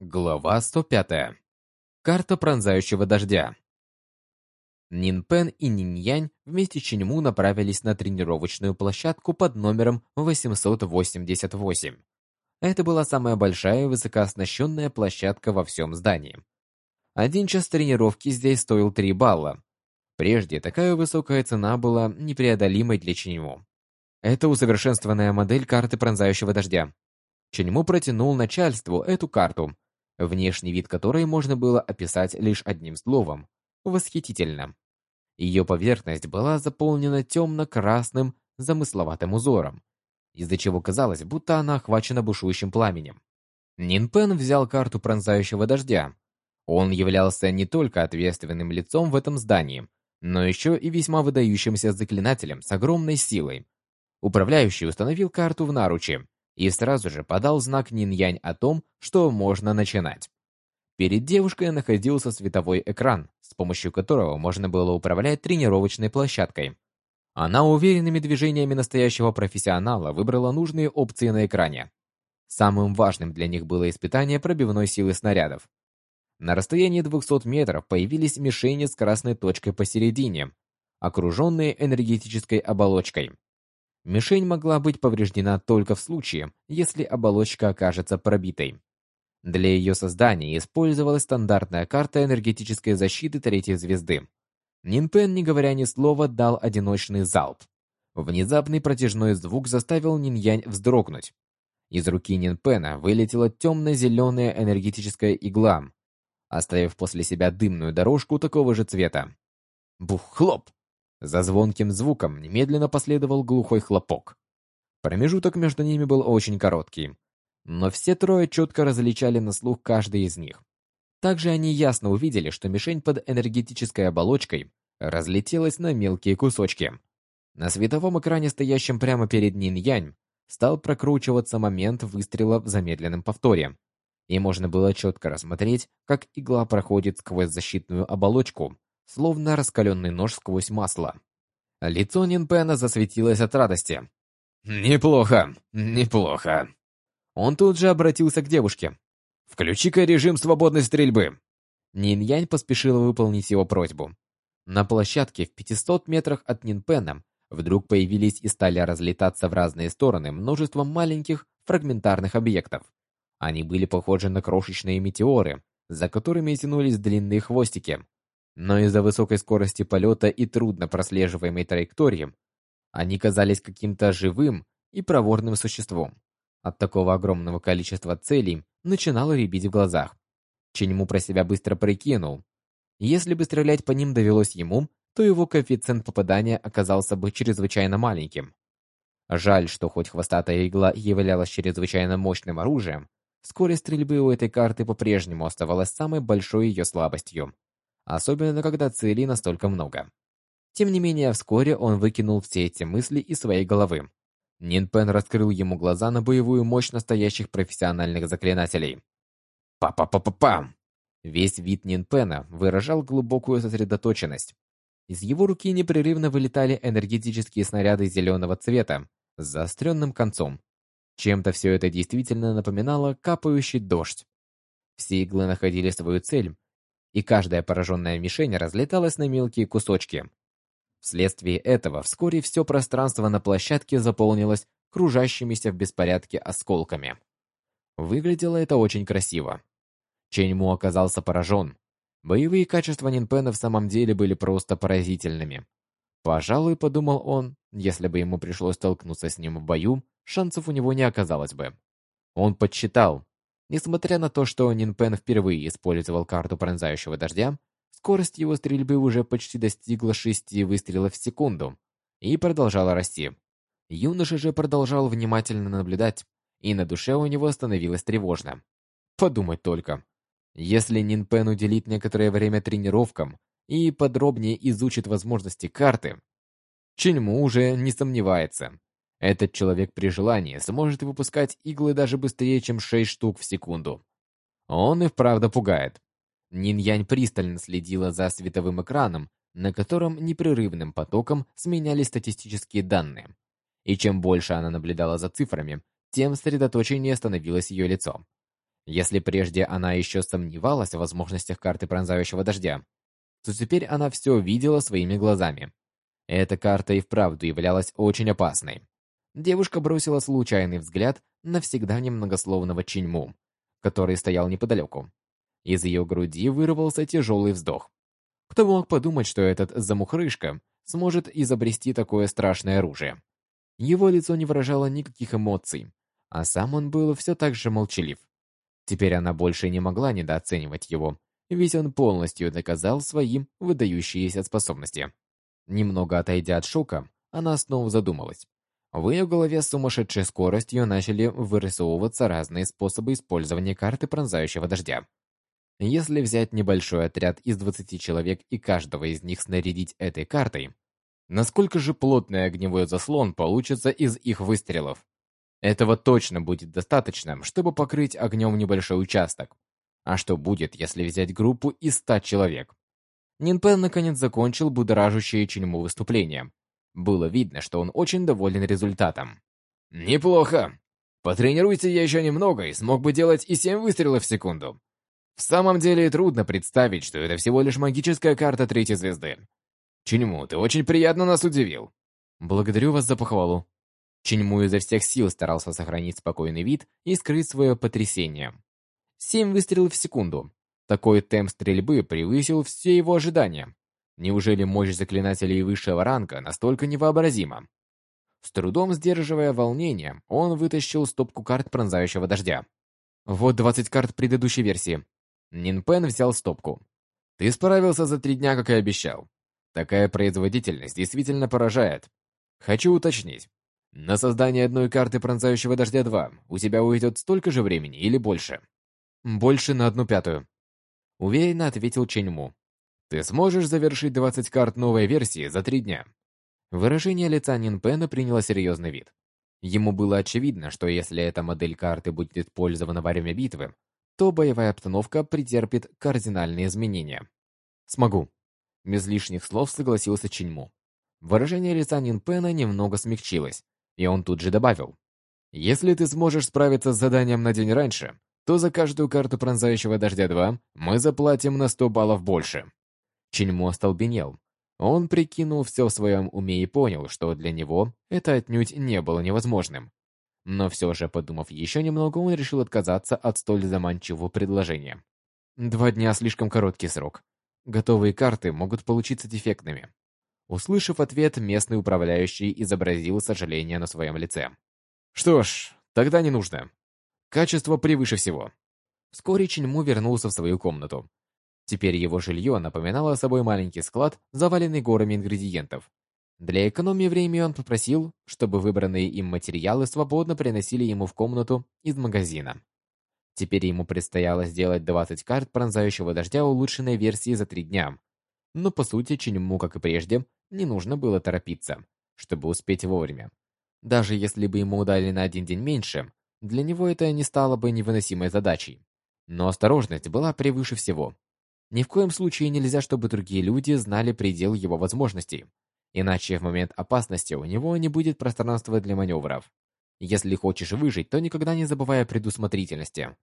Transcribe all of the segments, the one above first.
Глава 105. Карта пронзающего дождя. Нин Пен и Нин Янь вместе с Чиньму направились на тренировочную площадку под номером 888. Это была самая большая и высокооснащенная площадка во всем здании. Один час тренировки здесь стоил 3 балла. Прежде такая высокая цена была непреодолимой для Чиньму. Это усовершенствованная модель карты пронзающего дождя. Чиньму протянул начальству эту карту – внешний вид которой можно было описать лишь одним словом – восхитительно. Ее поверхность была заполнена темно-красным замысловатым узором, из-за чего казалось, будто она охвачена бушующим пламенем. Нинпен взял карту пронзающего дождя. Он являлся не только ответственным лицом в этом здании, но еще и весьма выдающимся заклинателем с огромной силой. Управляющий установил карту в наруче и сразу же подал знак Нинь-Янь о том, что можно начинать. Перед девушкой находился световой экран, с помощью которого можно было управлять тренировочной площадкой. Она уверенными движениями настоящего профессионала выбрала нужные опции на экране. Самым важным для них было испытание пробивной силы снарядов. На расстоянии 200 метров появились мишени с красной точкой посередине, окруженные энергетической оболочкой. Мишень могла быть повреждена только в случае, если оболочка окажется пробитой. Для ее создания использовалась стандартная карта энергетической защиты третьей звезды. Нинпен, не говоря ни слова, дал одиночный залп. Внезапный протяжной звук заставил Ниньянь вздрогнуть. Из руки Нинпена вылетела темно-зеленая энергетическая игла, оставив после себя дымную дорожку такого же цвета. Бух-хлоп! За звонким звуком немедленно последовал глухой хлопок. Промежуток между ними был очень короткий, но все трое четко различали на слух каждый из них. Также они ясно увидели, что мишень под энергетической оболочкой разлетелась на мелкие кусочки. На световом экране, стоящем прямо перед Нин-Янь, стал прокручиваться момент выстрела в замедленном повторе, и можно было четко рассмотреть, как игла проходит сквозь защитную оболочку, словно раскаленный нож сквозь масло. Лицо Нинпена засветилось от радости. «Неплохо, неплохо». Он тут же обратился к девушке. «Включи-ка режим свободной стрельбы». Нинь-Янь поспешила выполнить его просьбу. На площадке в 500 метрах от Нинпена вдруг появились и стали разлетаться в разные стороны множество маленьких фрагментарных объектов. Они были похожи на крошечные метеоры, за которыми тянулись длинные хвостики, но из-за высокой скорости полета и трудно прослеживаемой траектории они казались каким-то живым и проворным существом. От такого огромного количества целей начинало рябить в глазах. Ченьму про себя быстро прикинул. Если бы стрелять по ним довелось ему, то его коэффициент попадания оказался бы чрезвычайно маленьким. Жаль, что хоть хвостатая игла являлась чрезвычайно мощным оружием, скорость стрельбы у этой карты по-прежнему оставалась самой большой ее слабостью особенно когда целей настолько много. Тем не менее, вскоре он выкинул все эти мысли из своей головы. Нин Пен раскрыл ему глаза на боевую мощь настоящих профессиональных заклинателей. Па-па-па-па-пам! Весь вид Нин Пена выражал глубокую сосредоточенность. Из его руки непрерывно вылетали энергетические снаряды зеленого цвета с заостренным концом. Чем-то все это действительно напоминало капающий дождь. Все иглы находили свою цель, и каждая пораженная мишень разлеталась на мелкие кусочки. Вследствие этого вскоре все пространство на площадке заполнилось кружащимися в беспорядке осколками. Выглядело это очень красиво. Ченьму оказался поражен. Боевые качества Нинпена в самом деле были просто поразительными. Пожалуй, подумал он, если бы ему пришлось столкнуться с ним в бою, шансов у него не оказалось бы. Он подсчитал, Несмотря на то, что Нинпен впервые использовал карту пронзающего дождя, скорость его стрельбы уже почти достигла шести выстрелов в секунду и продолжала расти. Юноша же продолжал внимательно наблюдать, и на душе у него становилось тревожно. Подумать только. Если Нинпен уделит некоторое время тренировкам и подробнее изучит возможности карты, Чиньму уже не сомневается, этот человек при желании сможет выпускать иглы даже быстрее, чем 6 штук в секунду. Он и вправду пугает. Нин-Янь пристально следила за световым экраном, на котором непрерывным потоком сменялись статистические данные. И чем больше она наблюдала за цифрами, тем сосредоточеннее становилось ее лицо. Если прежде она еще сомневалась в возможностях карты пронзающего дождя, то теперь она все видела своими глазами. Эта карта и вправду являлась очень опасной. Девушка бросила случайный взгляд на всегда немногословного Чиньму, который стоял неподалеку. Из ее груди вырвался тяжелый вздох. Кто мог подумать, что этот замухрышка сможет изобрести такое страшное оружие? Его лицо не выражало никаких эмоций, а сам он был все так же молчалив. Теперь она больше не могла недооценивать его, ведь он полностью доказал своим выдающиеся способности. Немного отойдя от шока, она снова задумалась. В ее голове с сумасшедшей скоростью начали вырисовываться разные способы использования карты пронзающего дождя. Если взять небольшой отряд из 20 человек и каждого из них снарядить этой картой, насколько же плотный огневой заслон получится из их выстрелов? Этого точно будет достаточно, чтобы покрыть огнем небольшой участок. А что будет, если взять группу из 100 человек? Нинпен наконец закончил будоражащее Чиньму выступление. Было видно, что он очень доволен результатом. «Неплохо. Потренируйте я еще немного и смог бы делать и семь выстрелов в секунду. В самом деле трудно представить, что это всего лишь магическая карта третьей звезды. Чиньму, ты очень приятно нас удивил». «Благодарю вас за похвалу». Чиньму изо всех сил старался сохранить спокойный вид и скрыть свое потрясение. Семь выстрелов в секунду. Такой темп стрельбы превысил все его ожидания. Неужели мощь заклинателей высшего ранга настолько невообразима? С трудом сдерживая волнение, он вытащил стопку карт пронзающего дождя. Вот 20 карт предыдущей версии. Нинпен взял стопку. Ты справился за три дня, как и обещал. Такая производительность действительно поражает. Хочу уточнить. На создание одной карты пронзающего дождя 2 у тебя уйдет столько же времени или больше? Больше на одну пятую. Уверенно ответил Ченьму. Ты сможешь завершить 20 карт новой версии за три дня. Выражение лица Нинпена приняло серьезный вид. Ему было очевидно, что если эта модель карты будет использована во время битвы, то боевая обстановка претерпит кардинальные изменения. «Смогу», — без лишних слов согласился Чиньму. Выражение лица Нинпена немного смягчилось, и он тут же добавил. «Если ты сможешь справиться с заданием на день раньше, то за каждую карту пронзающего дождя 2 мы заплатим на 100 баллов больше». Чиньмо остолбенел. Он прикинул все в своем уме и понял, что для него это отнюдь не было невозможным. Но все же, подумав еще немного, он решил отказаться от столь заманчивого предложения. Два дня слишком короткий срок. Готовые карты могут получиться дефектными. Услышав ответ, местный управляющий изобразил сожаление на своем лице. Что ж, тогда не нужно. Качество превыше всего. Вскоре Чиньму вернулся в свою комнату. Теперь его жилье напоминало собой маленький склад, заваленный горами ингредиентов. Для экономии времени он попросил, чтобы выбранные им материалы свободно приносили ему в комнату из магазина. Теперь ему предстояло сделать 20 карт пронзающего дождя улучшенной версии за три дня. Но по сути, Чиньму, как и прежде, не нужно было торопиться, чтобы успеть вовремя. Даже если бы ему дали на один день меньше, для него это не стало бы невыносимой задачей. Но осторожность была превыше всего. Ни в коем случае нельзя, чтобы другие люди знали предел его возможностей. Иначе в момент опасности у него не будет пространства для маневров. Если хочешь выжить, то никогда не забывай о предусмотрительности.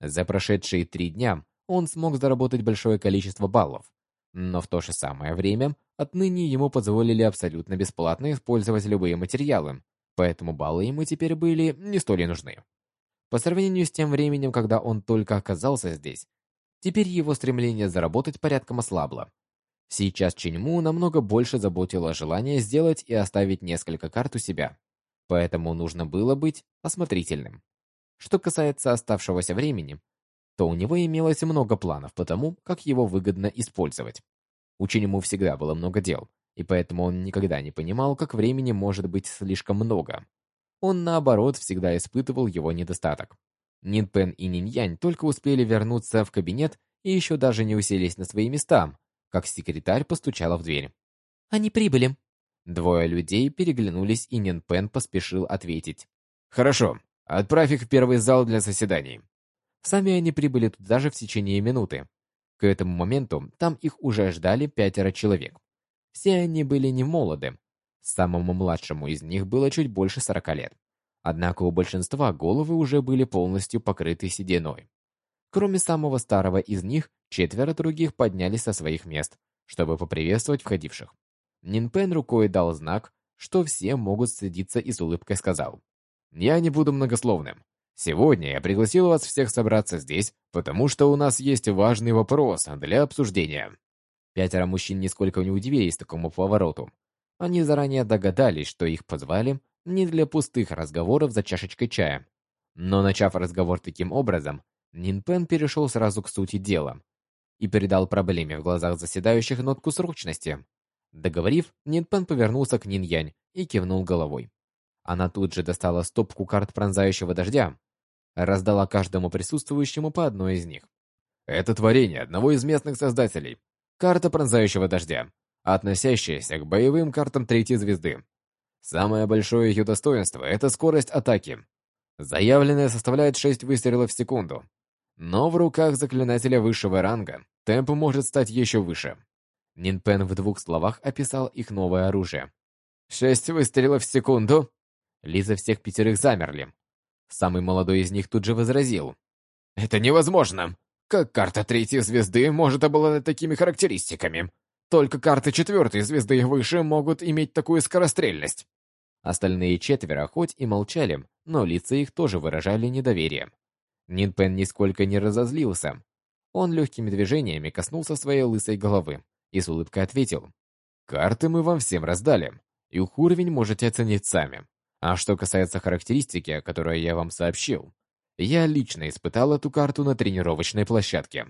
За прошедшие три дня он смог заработать большое количество баллов, но в то же самое время отныне ему позволили абсолютно бесплатно использовать любые материалы, поэтому баллы ему теперь были не столь и нужны. По сравнению с тем временем, когда он только оказался здесь, Теперь его стремление заработать порядком ослабло. Сейчас Чиньму намного больше заботило желание сделать и оставить несколько карт у себя. Поэтому нужно было быть осмотрительным. Что касается оставшегося времени, то у него имелось много планов по тому, как его выгодно использовать. У Чиньму всегда было много дел, и поэтому он никогда не понимал, как времени может быть слишком много. Он, наоборот, всегда испытывал его недостаток. Нин Пен и Нин Янь только успели вернуться в кабинет и еще даже не уселись на свои места, как секретарь постучала в дверь. «Они прибыли». Двое людей переглянулись, и Нин Пен поспешил ответить. «Хорошо, отправь их в первый зал для заседаний». Сами они прибыли туда же в течение минуты. К этому моменту там их уже ждали пятеро человек. Все они были не молоды. Самому младшему из них было чуть больше сорока лет Однако у большинства головы уже были полностью покрыты сединой. Кроме самого старого из них, четверо других поднялись со своих мест, чтобы поприветствовать входивших. Нинпен рукой дал знак, что все могут садиться и с улыбкой сказал. «Я не буду многословным. Сегодня я пригласил вас всех собраться здесь, потому что у нас есть важный вопрос для обсуждения». Пятеро мужчин нисколько не удивились такому повороту. Они заранее догадались, что их позвали не для пустых разговоров за чашечкой чая. Но начав разговор таким образом, Нинпен перешел сразу к сути дела и передал проблеме в глазах заседающих нотку срочности. Договорив, Нинпен повернулся к Нинянь и кивнул головой. Она тут же достала стопку карт пронзающего дождя, раздала каждому присутствующему по одной из них. Это творение одного из местных создателей. Карта пронзающего дождя, относящаяся к боевым картам третьей звезды. Самое большое ее достоинство – это скорость атаки. Заявленная составляет 6 выстрелов в секунду. Но в руках заклинателя высшего ранга темп может стать еще выше. Нинпен в двух словах описал их новое оружие. «Шесть выстрелов в секунду?» Лиза всех пятерых замерли. Самый молодой из них тут же возразил. «Это невозможно! Как карта третьей звезды может обладать такими характеристиками? Только карты четвертой звезды и выше могут иметь такую скорострельность. Остальные четверо хоть и молчали, но лица их тоже выражали недоверие. Нинпен нисколько не разозлился. Он легкими движениями коснулся своей лысой головы и с улыбкой ответил. «Карты мы вам всем раздали, и их уровень можете оценить сами. А что касается характеристики, которую я вам сообщил, я лично испытал эту карту на тренировочной площадке.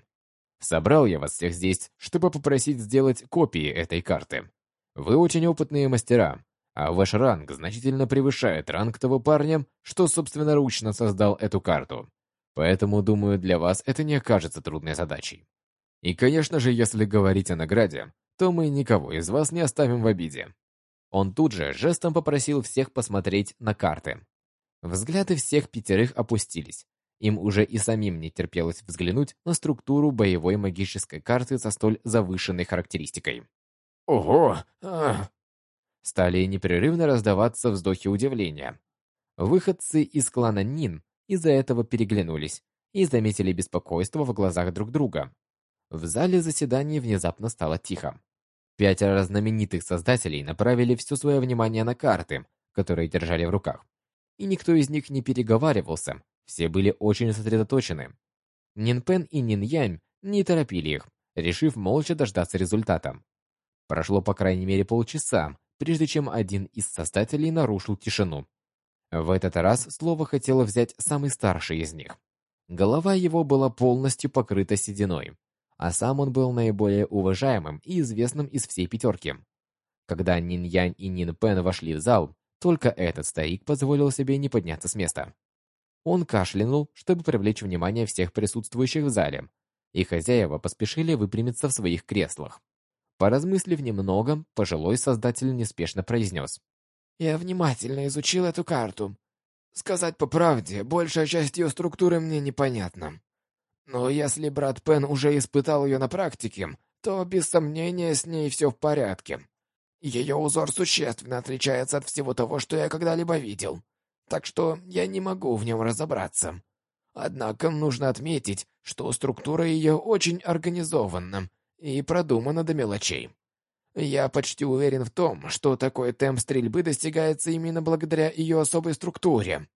Собрал я вас всех здесь, чтобы попросить сделать копии этой карты. Вы очень опытные мастера, а ваш ранг значительно превышает ранг того парня, что собственноручно создал эту карту. Поэтому, думаю, для вас это не окажется трудной задачей. И, конечно же, если говорить о награде, то мы никого из вас не оставим в обиде. Он тут же жестом попросил всех посмотреть на карты. Взгляды всех пятерых опустились, им уже и самим не терпелось взглянуть на структуру боевой магической карты со столь завышенной характеристикой. «Ого! А!» Стали непрерывно раздаваться вздохи удивления. Выходцы из клана Нин из-за этого переглянулись и заметили беспокойство в глазах друг друга. В зале заседаний внезапно стало тихо. Пятеро знаменитых создателей направили все свое внимание на карты, которые держали в руках. И никто из них не переговаривался, все были очень сосредоточены. Нинпен и Нинянь не торопили их, решив молча дождаться результата. Прошло по крайней мере полчаса, прежде чем один из создателей нарушил тишину. В этот раз слово хотел взять самый старший из них. Голова его была полностью покрыта сединой, а сам он был наиболее уважаемым и известным из всей пятерки. Когда Нин Янь и Нин Пен вошли в зал, только этот старик позволил себе не подняться с места. Он кашлянул, чтобы привлечь внимание всех присутствующих в зале, и хозяева поспешили выпрямиться в своих креслах. Поразмыслив немного, пожилой создатель неспешно произнес. «Я внимательно изучил эту карту. Сказать по правде, большая часть ее структуры мне непонятна. Но если брат Пен уже испытал ее на практике, то без сомнения с ней все в порядке. Ее узор существенно отличается от всего того, что я когда-либо видел так что я не могу в нем разобраться. Однако нужно отметить, что структура ее очень организована и продумана до мелочей. Я почти уверен в том, что такой темп стрельбы достигается именно благодаря ее особой структуре.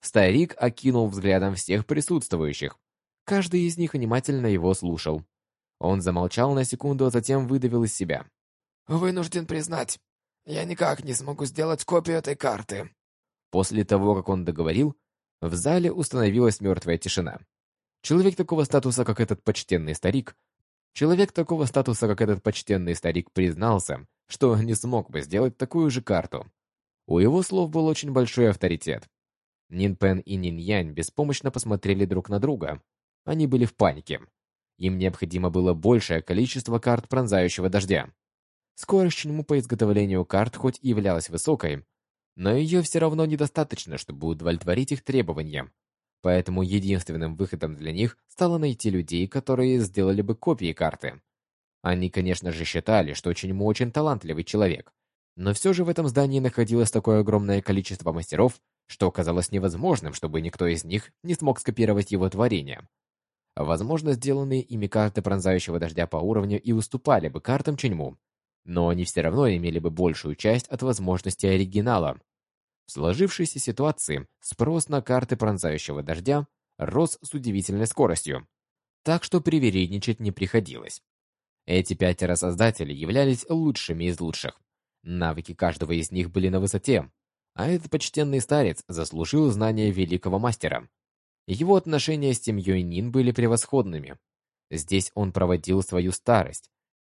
Старик окинул взглядом всех присутствующих. Каждый из них внимательно его слушал. Он замолчал на секунду, а затем выдавил из себя. «Вынужден признать, я никак не смогу сделать копию этой карты. После того, как он договорил, в зале установилась мертвая тишина. Человек такого статуса, как этот почтенный старик, человек такого статуса, как этот почтенный старик, признался, что не смог бы сделать такую же карту. У его слов был очень большой авторитет. Нин Пен и Нин Янь беспомощно посмотрели друг на друга. Они были в панике. Им необходимо было большее количество карт пронзающего дождя. Скорость чему по изготовлению карт хоть и являлась высокой, но ее все равно недостаточно, чтобы удовлетворить их требованиям. Поэтому единственным выходом для них стало найти людей, которые сделали бы копии карты. Они, конечно же, считали, что Чиньму очень талантливый человек, но все же в этом здании находилось такое огромное количество мастеров, что казалось невозможным, чтобы никто из них не смог скопировать его творение. Возможно, сделанные ими карты пронзающего дождя по уровню и уступали бы картам Ченьму, но они все равно имели бы большую часть от возможностей оригинала. В сложившейся ситуации спрос на карты пронзающего дождя рос с удивительной скоростью, так что привередничать не приходилось. Эти пятеро создателей являлись лучшими из лучших. Навыки каждого из них были на высоте, а этот почтенный старец заслужил знания великого мастера. Его отношения с семьей Нин были превосходными. Здесь он проводил свою старость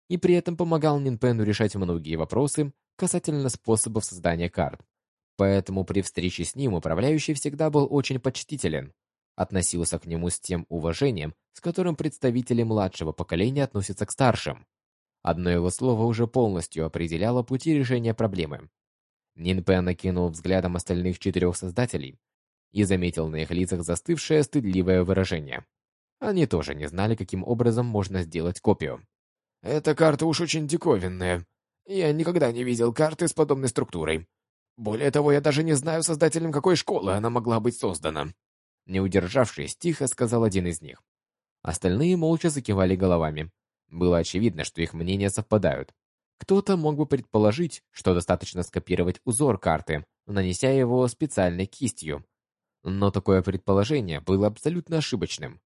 и при этом помогал Нинпену решать многие вопросы касательно способов создания карт. Поэтому при встрече с ним управляющий всегда был очень почтителен, относился к нему с тем уважением, с которым представители младшего поколения относятся к старшим. Одно его слово уже полностью определяло пути решения проблемы. Нинпен накинул взглядом остальных четырех создателей и заметил на их лицах застывшее стыдливое выражение. Они тоже не знали, каким образом можно сделать копию. «Эта карта уж очень диковинная. Я никогда не видел карты с подобной структурой. Более того, я даже не знаю, создателем какой школы она могла быть создана». Не удержавшись, тихо сказал один из них. Остальные молча закивали головами. Было очевидно, что их мнения совпадают. Кто-то мог бы предположить, что достаточно скопировать узор карты, нанеся его специальной кистью. Но такое предположение было абсолютно ошибочным.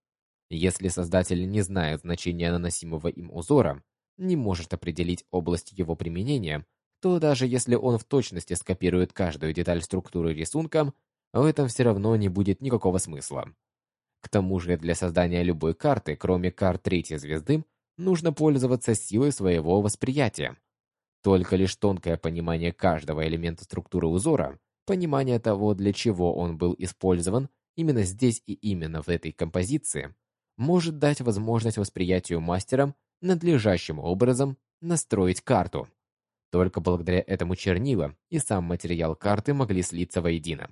Если создатель не знает значения наносимого им узора, не может определить область его применения, то даже если он в точности скопирует каждую деталь структуры рисунка, в этом все равно не будет никакого смысла. К тому же для создания любой карты, кроме карт третьей звезды, нужно пользоваться силой своего восприятия. Только лишь тонкое понимание каждого элемента структуры узора, понимание того, для чего он был использован именно здесь и именно в этой композиции, может дать возможность восприятию мастерам надлежащим образом настроить карту. Только благодаря этому чернила и сам материал карты могли слиться воедино.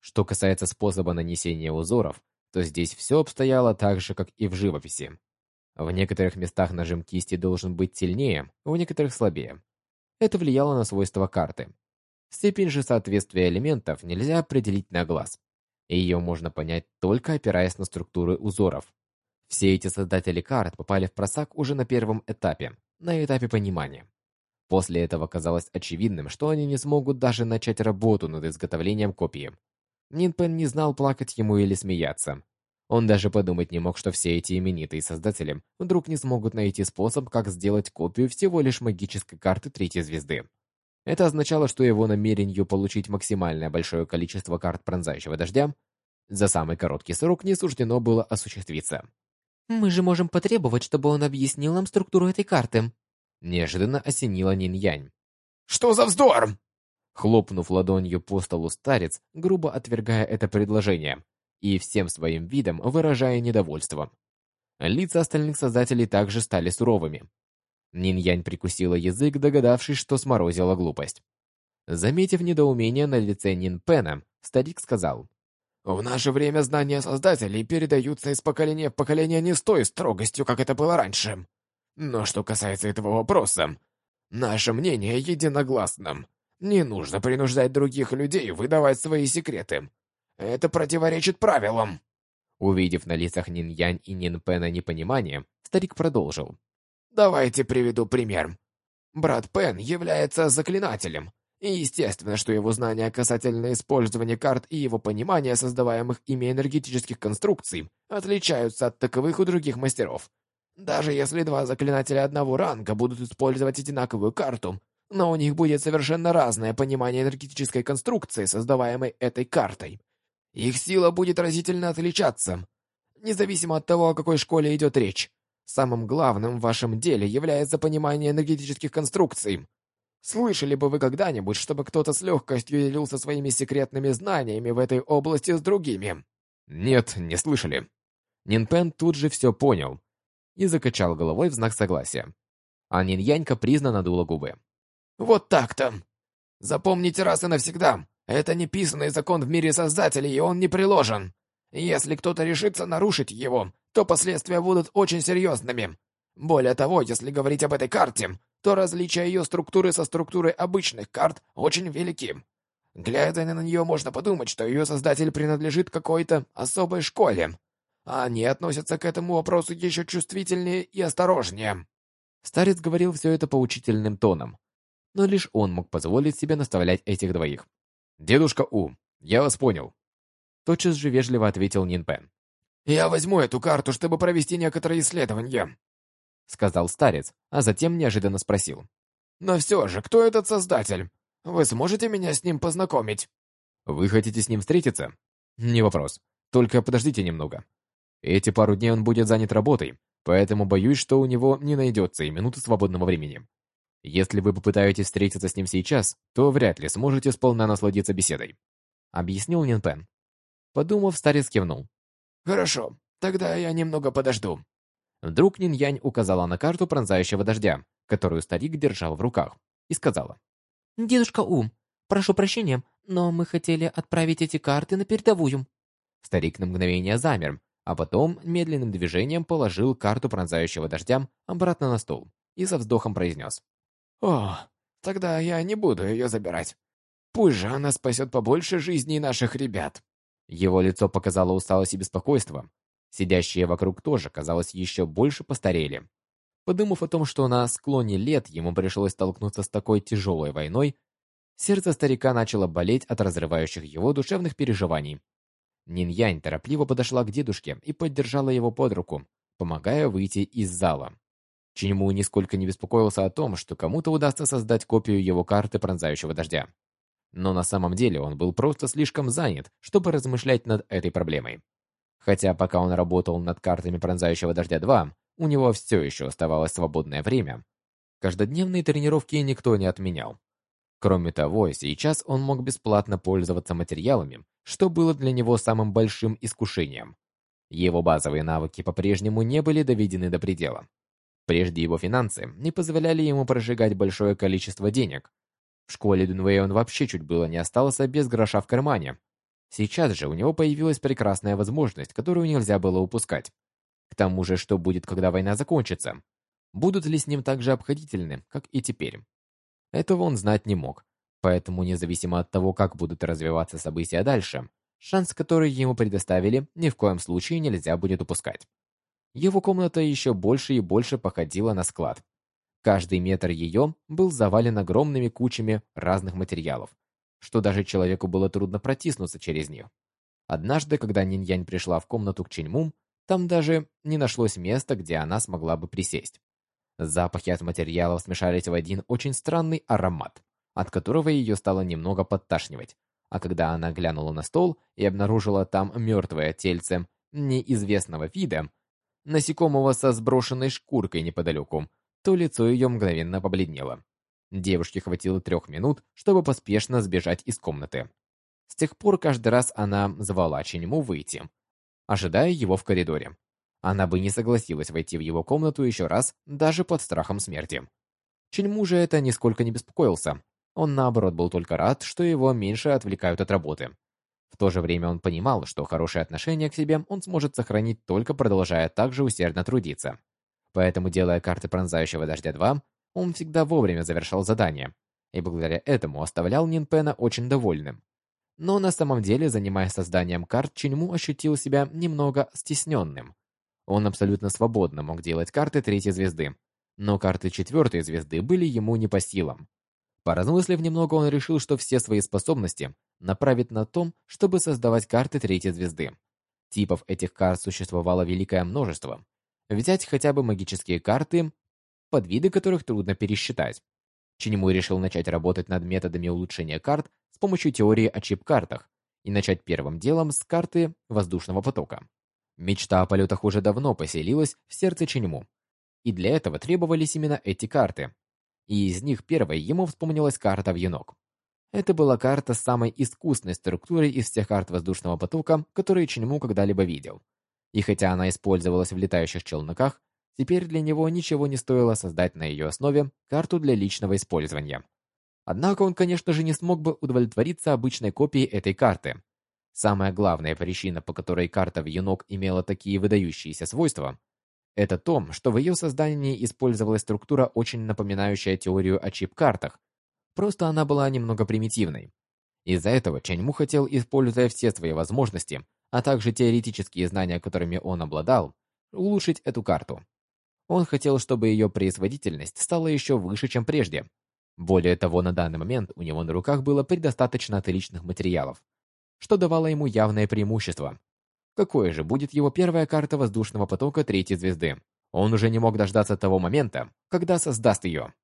Что касается способа нанесения узоров, то здесь все обстояло так же, как и в живописи. В некоторых местах нажим кисти должен быть сильнее, в некоторых слабее. Это влияло на свойства карты. Степень же соответствия элементов нельзя определить на глаз. Ее можно понять только опираясь на структуры узоров. Все эти создатели карт попали в просак уже на первом этапе, на этапе понимания. После этого казалось очевидным, что они не смогут даже начать работу над изготовлением копии. Нинпен не знал, плакать ему или смеяться. Он даже подумать не мог, что все эти именитые создатели вдруг не смогут найти способ, как сделать копию всего лишь магической карты третьей звезды. Это означало, что его намерению получить максимальное большое количество карт пронзающего дождя за самый короткий срок не суждено было осуществиться. «Мы же можем потребовать, чтобы он объяснил нам структуру этой карты», Неожиданно осенила Нин Янь. «Что за вздор?» Хлопнув ладонью по столу старец, грубо отвергая это предложение и всем своим видом выражая недовольство. Лица остальных создателей также стали суровыми. Нин Янь прикусила язык, догадавшись, что сморозила глупость. Заметив недоумение на лице Нин Пена, старик сказал. «В наше время знания создателей передаются из поколения в поколение не с той строгостью, как это было раньше. Но что касается этого вопроса, наше мнение единогласно. Не нужно принуждать других людей выдавать свои секреты. Это противоречит правилам. Увидев на лицах Нин Янь и Нин Пена непонимание, старик продолжил. Давайте приведу пример. Брат Пен является заклинателем, и естественно, что его знания касательно использования карт и его понимание создаваемых ими энергетических конструкций отличаются от таковых у других мастеров. Даже если два заклинателя одного ранга будут использовать одинаковую карту, но у них будет совершенно разное понимание энергетической конструкции, создаваемой этой картой. Их сила будет разительно отличаться, независимо от того, о какой школе идет речь. Самым главным в вашем деле является понимание энергетических конструкций. Слышали бы вы когда-нибудь, чтобы кто-то с легкостью делился своими секретными знаниями в этой области с другими? Нет, не слышали. Нинпен тут же все понял и закачал головой в знак согласия. А Ниньянь капризно надула губы. «Вот так-то! Запомните раз и навсегда, это неписанный закон в мире Создателей, и он не приложен. Если кто-то решится нарушить его, то последствия будут очень серьезными. Более того, если говорить об этой карте, то различия ее структуры со структурой обычных карт очень велики. Глядя на нее, можно подумать, что ее создатель принадлежит какой-то особой школе. Они относятся к этому вопросу еще чувствительнее и осторожнее. Старец говорил все это поучительным тоном, но лишь он мог позволить себе наставлять этих двоих. «Дедушка У, я вас понял», — тотчас же вежливо ответил Нин Пен. «Я возьму эту карту, чтобы провести некоторые исследования», — сказал старец, а затем неожиданно спросил. «Но все же, кто этот создатель? Вы сможете меня с ним познакомить?» «Вы хотите с ним встретиться?» «Не вопрос. Только подождите немного. Эти пару дней он будет занят работой, поэтому боюсь, что у него не найдется и минуты свободного времени. Если вы попытаетесь встретиться с ним сейчас, то вряд ли сможете сполна насладиться беседой», — объяснил Нин Пен. Подумав, старец кивнул. «Хорошо, тогда я немного подожду». Вдруг Нин Янь указала на карту пронзающего дождя, которую старик держал в руках, и сказала. «Дедушка У, прошу прощения, но мы хотели отправить эти карты на передовую». Старик на мгновение замер, а потом медленным движением положил карту пронзающего дождя обратно на стол и со вздохом произнес. «О, тогда я не буду ее забирать. Пусть же она спасет побольше жизней наших ребят». Его лицо показало усталость и беспокойство. Сидящие вокруг тоже, казалось, еще больше постарели. Подумав о том, что на склоне лет ему пришлось столкнуться с такой тяжелой войной, сердце старика начало болеть от разрывающих его душевных переживаний. Нин-Янь торопливо подошла к дедушке и поддержала его под руку, помогая выйти из зала. Чиньму нисколько не беспокоился о том, что кому-то удастся создать копию его карты пронзающего дождя. Но на самом деле он был просто слишком занят, чтобы размышлять над этой проблемой. Хотя пока он работал над картами пронзающего дождя 2, у него все еще оставалось свободное время. Каждодневные тренировки никто не отменял. Кроме того, сейчас он мог бесплатно пользоваться материалами, что было для него самым большим искушением. Его базовые навыки по-прежнему не были доведены до предела. Прежде его финансы не позволяли ему прожигать большое количество денег. В школе Дунвей он вообще чуть было не остался без гроша в кармане. Сейчас же у него появилась прекрасная возможность, которую нельзя было упускать. К тому же, что будет, когда война закончится? Будут ли с ним так же обходительны, как и теперь? Этого он знать не мог, поэтому независимо от того, как будут развиваться события дальше, шанс, который ему предоставили, ни в коем случае нельзя будет упускать. Его комната еще больше и больше походила на склад. Каждый метр ее был завален огромными кучами разных материалов, что даже человеку было трудно протиснуться через них. Однажды, когда Нинь-Янь пришла в комнату к Ченьму, там даже не нашлось места, где она смогла бы присесть. Запахи от материалов смешались в один очень странный аромат, от которого ее стало немного подташнивать. А когда она глянула на стол и обнаружила там мертвое тельце неизвестного вида, насекомого со сброшенной шкуркой неподалеку, то лицо ее мгновенно побледнело. Девушке хватило трех минут, чтобы поспешно сбежать из комнаты. С тех пор каждый раз она звала Ченьму выйти, ожидая его в коридоре. Она бы не согласилась войти в его комнату еще раз, даже под страхом смерти. Ченьму же это нисколько не беспокоился. Он, наоборот, был только рад, что его меньше отвлекают от работы. В то же время он понимал, что хорошее отношение к себе он сможет сохранить только продолжая так же усердно трудиться. Поэтому, делая карты пронзающего дождя 2, он всегда вовремя завершал задание, и благодаря этому оставлял Нинпена очень довольным. Но на самом деле, занимаясь созданием карт, Чиньму ощутил себя немного стесненным. Он абсолютно свободно мог делать карты третьей звезды, но карты четвертой звезды были ему не по силам. Поразмыслив немного, он решил, что все свои способности направит на том, чтобы создавать карты третьей звезды. Типов этих карт существовало великое множество. Взять хотя бы магические карты, подвиды которых трудно пересчитать. Чиньму решил начать работать над методами улучшения карт с помощью теории о чип-картах и начать первым делом с карты воздушного потока. Мечта о полетах уже давно поселилась в сердце Чиньму, и для этого требовались именно эти карты. И из них первой ему вспомнилась карта «Вьюнок». Это была карта с самой искусной структурой из всех карт воздушного потока, которые Чиньму когда-либо видел. И хотя она использовалась в летающих челноках, теперь для него ничего не стоило создать на ее основе карту для личного использования. Однако он, конечно же, не смог бы удовлетвориться обычной копией этой карты. Самая главная причина, по которой карта в Юнок имела такие выдающиеся свойства, это то, что в ее создании использовалась структура, очень напоминающая теорию о чип-картах. Просто она была немного примитивной. Из-за этого Чэньму хотел, используя все свои возможности, а также теоретические знания, которыми он обладал, улучшить эту карту. Он хотел, чтобы ее производительность стала еще выше, чем прежде. Более того, на данный момент у него на руках было предостаточно отличных материалов, что давало ему явное преимущество. Какое же будет его первая карта воздушного потока третьей звезды? Он уже не мог дождаться того момента, когда создаст ее.